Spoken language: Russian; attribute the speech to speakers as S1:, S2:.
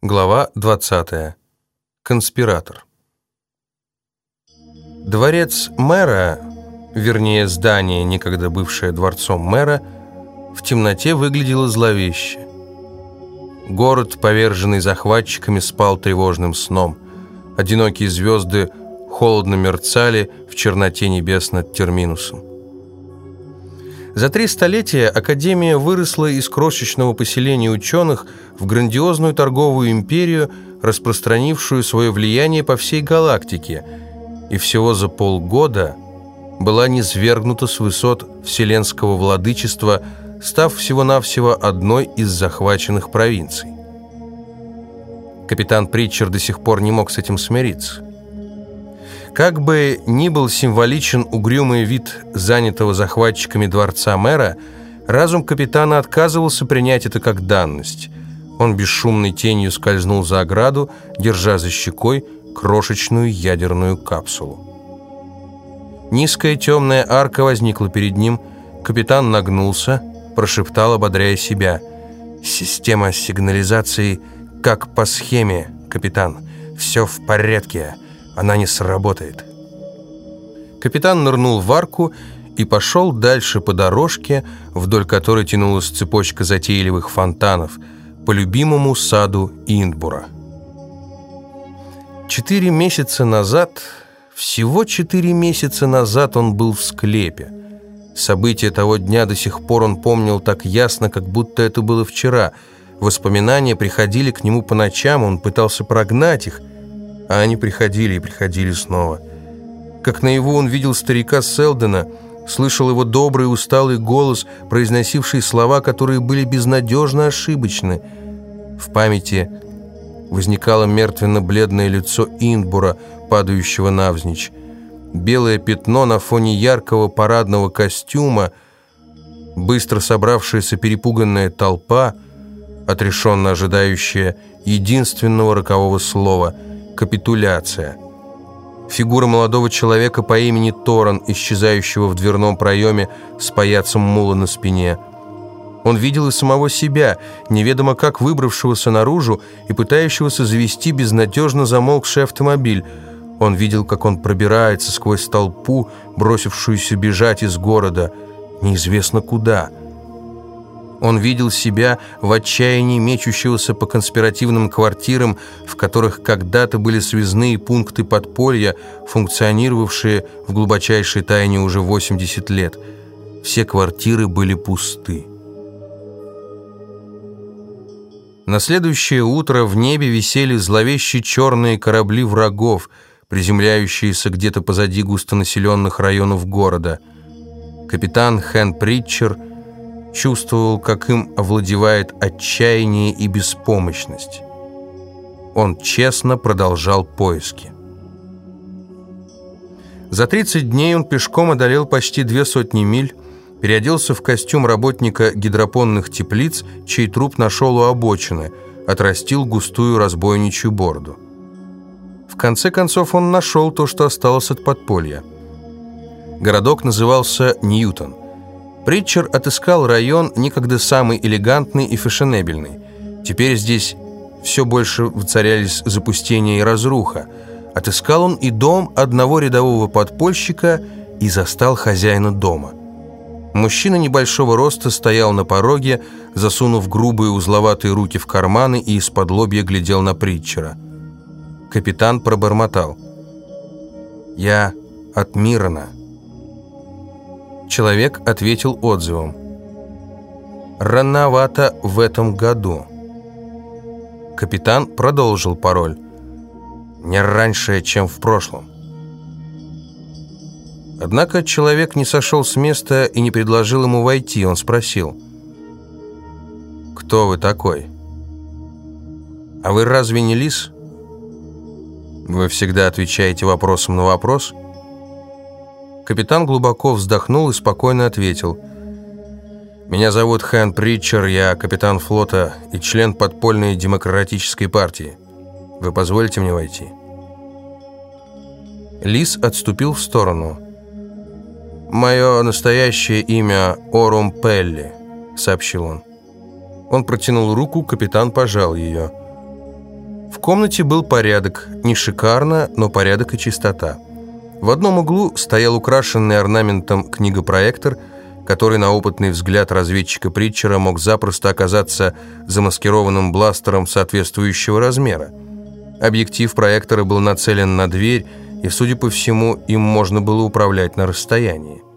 S1: Глава 20. Конспиратор. Дворец мэра, вернее здание, некогда бывшее дворцом мэра, в темноте выглядело зловеще. Город, поверженный захватчиками, спал тревожным сном. Одинокие звезды холодно мерцали в черноте небес над терминусом. За три столетия Академия выросла из крошечного поселения ученых в грандиозную торговую империю, распространившую свое влияние по всей галактике, и всего за полгода была низвергнута с высот вселенского владычества, став всего-навсего одной из захваченных провинций. Капитан Притчер до сих пор не мог с этим смириться. Как бы ни был символичен угрюмый вид занятого захватчиками дворца мэра, разум капитана отказывался принять это как данность. Он бесшумной тенью скользнул за ограду, держа за щекой крошечную ядерную капсулу. Низкая темная арка возникла перед ним. Капитан нагнулся, прошептал, ободряя себя. «Система сигнализации как по схеме, капитан. Все в порядке» она не сработает. Капитан нырнул в арку и пошел дальше по дорожке, вдоль которой тянулась цепочка затейливых фонтанов, по любимому саду Индбура. Четыре месяца назад, всего четыре месяца назад он был в склепе. События того дня до сих пор он помнил так ясно, как будто это было вчера. Воспоминания приходили к нему по ночам, он пытался прогнать их, а они приходили и приходили снова. Как наяву он видел старика Селдена, слышал его добрый усталый голос, произносивший слова, которые были безнадежно ошибочны. В памяти возникало мертвенно-бледное лицо Индбура, падающего навзничь. Белое пятно на фоне яркого парадного костюма, быстро собравшаяся перепуганная толпа, отрешенно ожидающая единственного рокового слова — капитуляция. Фигура молодого человека по имени Торан, исчезающего в дверном проеме с паяцем мула на спине. Он видел и самого себя, неведомо как выбравшегося наружу и пытающегося завести безнадежно замолкший автомобиль. Он видел, как он пробирается сквозь толпу, бросившуюся бежать из города, неизвестно куда – он видел себя в отчаянии мечущегося по конспиративным квартирам, в которых когда-то были связные пункты подполья, функционировавшие в глубочайшей тайне уже 80 лет. Все квартиры были пусты. На следующее утро в небе висели зловещие черные корабли врагов, приземляющиеся где-то позади густонаселенных районов города. Капитан Хэн Притчер – чувствовал, как им овладевает отчаяние и беспомощность. Он честно продолжал поиски. За 30 дней он пешком одолел почти две сотни миль, переоделся в костюм работника гидропонных теплиц, чей труп нашел у обочины, отрастил густую разбойничью бороду. В конце концов он нашел то, что осталось от подполья. Городок назывался Ньютон – Притчер отыскал район, некогда самый элегантный и фешенебельный. Теперь здесь все больше воцарялись запустение и разруха. Отыскал он и дом одного рядового подпольщика и застал хозяина дома. Мужчина небольшого роста стоял на пороге, засунув грубые узловатые руки в карманы и из-под лобья глядел на Притчера. Капитан пробормотал. «Я от Мирона». Человек ответил отзывом. «Рановато в этом году». Капитан продолжил пароль. «Не раньше, чем в прошлом». Однако человек не сошел с места и не предложил ему войти. Он спросил. «Кто вы такой?» «А вы разве не лис?» «Вы всегда отвечаете вопросом на вопрос?» Капитан глубоко вздохнул и спокойно ответил. «Меня зовут Хэн Притчер, я капитан флота и член подпольной демократической партии. Вы позволите мне войти?» Лис отступил в сторону. «Мое настоящее имя Орум Пелли», — сообщил он. Он протянул руку, капитан пожал ее. В комнате был порядок, не шикарно, но порядок и чистота. В одном углу стоял украшенный орнаментом книгопроектор, который на опытный взгляд разведчика Притчера мог запросто оказаться замаскированным бластером соответствующего размера. Объектив проектора был нацелен на дверь, и, судя по всему, им можно было управлять на расстоянии.